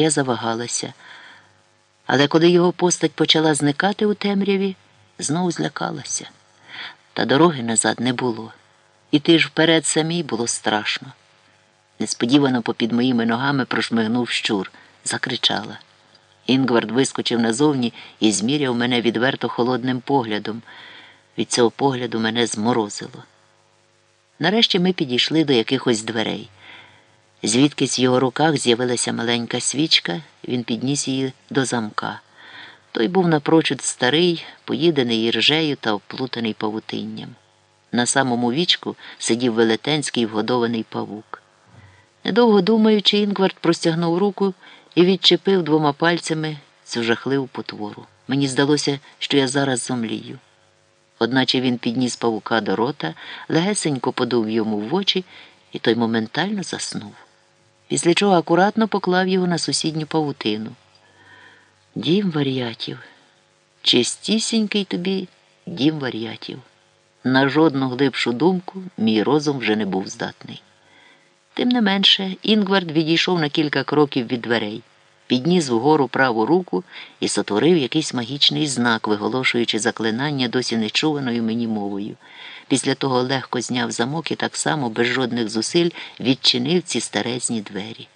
я завагалася. Але коли його постать почала зникати у темряві, знову злякалася. Та дороги назад не було. Іти ж вперед самій було страшно. Несподівано попід моїми ногами прошмигнув щур, закричала. Інгвард вискочив назовні і зміряв мене відверто холодним поглядом. Від цього погляду мене зморозило. Нарешті ми підійшли до якихось дверей. Звідкись в його руках з'явилася маленька свічка, він підніс її до замка. Той був напрочуд старий, поїдений іржею та оплутаний павутинням. На самому вічку сидів велетенський вгодований павук. Недовго думаючи, Інгвард простягнув руку і відчепив двома пальцями цю жахливу потвору. Мені здалося, що я зараз зомлію. Одначе він підніс павука до рота, легесенько подув йому в очі, і той моментально заснув. Після чого акуратно поклав його на сусідню павутину. Дім варіатів, чистісінький тобі дім варіатів. На жодну глибшу думку мій розум вже не був здатний. Тим не менше, Інгвард відійшов на кілька кроків від дверей, підніс вгору праву руку і сотворив якийсь магічний знак, виголошуючи заклинання досі нечуваною мені мовою. Після того легко зняв замок і так само без жодних зусиль відчинив ці старезні двері.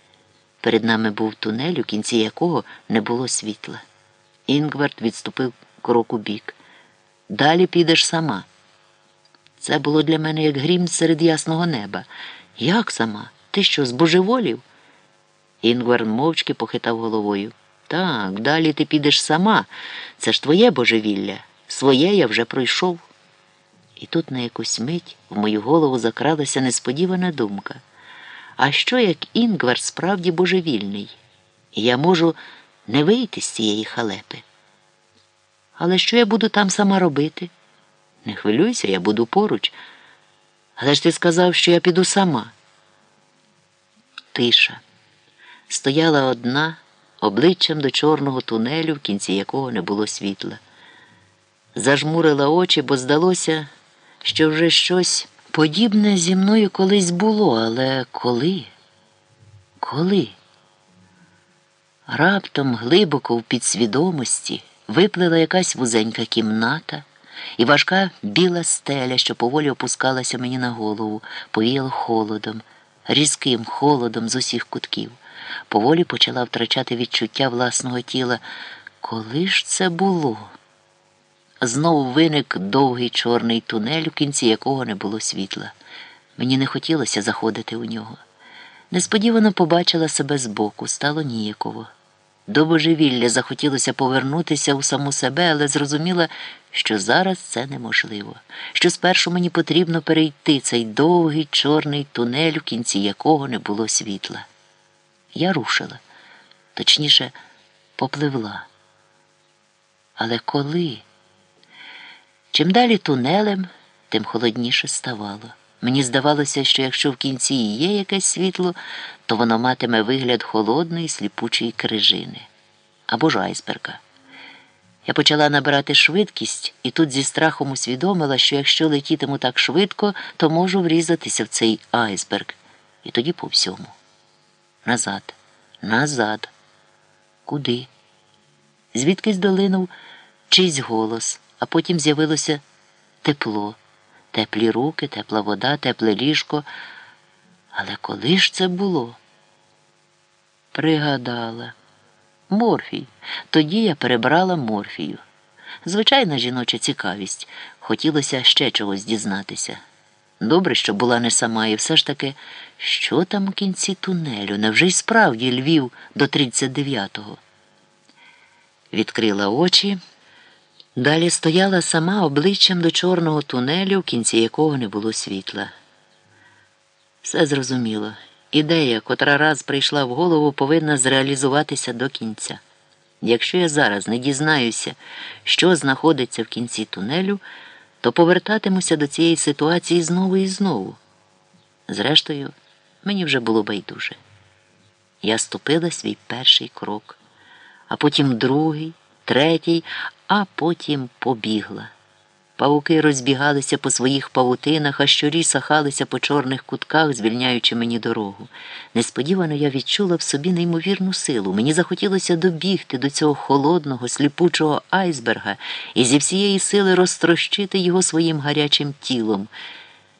Перед нами був тунель, у кінці якого не було світла. Інгвард відступив крок у бік. Далі підеш сама. Це було для мене як грім серед ясного неба. Як сама? Ти що, збожеволів? Інгвар мовчки похитав головою. Так, далі ти підеш сама. Це ж твоє божевілля. Своє я вже пройшов. І тут на якусь мить в мою голову закралася несподівана думка. А що як Інгвар справді божевільний? Я можу не вийти з цієї халепи. Але що я буду там сама робити? Не хвилюйся, я буду поруч. Але ж ти сказав, що я піду сама. Тиша. Стояла одна, обличчям до чорного тунелю, в кінці якого не було світла. Зажмурила очі, бо здалося, що вже щось подібне зі мною колись було, але коли? Коли? Раптом глибоко в підсвідомості виплила якась вузенька кімната і важка біла стеля, що поволі опускалася мені на голову, повіяла холодом, різким холодом з усіх кутків. Поволі почала втрачати відчуття власного тіла. Коли ж це було? Знову виник довгий чорний тунель, у кінці якого не було світла. Мені не хотілося заходити у нього. Несподівано побачила себе збоку, стало ніяково. До божевілля захотілося повернутися у саму себе, але зрозуміла, що зараз це неможливо, що спершу мені потрібно перейти цей довгий чорний тунель, у кінці якого не було світла. Я рушила, точніше, попливла. Але коли? Чим далі тунелем, тим холодніше ставало. Мені здавалося, що якщо в кінці є якесь світло, то воно матиме вигляд холодної сліпучої крижини або ж айсберга. Я почала набирати швидкість і тут зі страхом усвідомила, що якщо летітиму так швидко, то можу врізатися в цей айсберг. І тоді по всьому. Назад, назад. Куди? Звідкись долинув чийсь голос, а потім з'явилося тепло, теплі руки, тепла вода, тепле ліжко. Але коли ж це було? Пригадала. Морфій. Тоді я перебрала морфію. Звичайна жіноча цікавість. Хотілося ще чогось дізнатися. Добре, що була не сама, і все ж таки, що там у кінці тунелю? Невже й справді Львів до 39-го? Відкрила очі. Далі стояла сама обличчям до чорного тунелю, в кінці якого не було світла. Все зрозуміло. Ідея, котра раз прийшла в голову, повинна зреалізуватися до кінця. Якщо я зараз не дізнаюся, що знаходиться в кінці тунелю, то повертатимуся до цієї ситуації знову і знову. Зрештою, мені вже було байдуже. Я ступила свій перший крок, а потім другий, третій, а потім побігла. Павуки розбігалися по своїх павутинах, а щурі сахалися по чорних кутках, звільняючи мені дорогу. Несподівано я відчула в собі неймовірну силу. Мені захотілося добігти до цього холодного, сліпучого айсберга і зі всієї сили розтрощити його своїм гарячим тілом.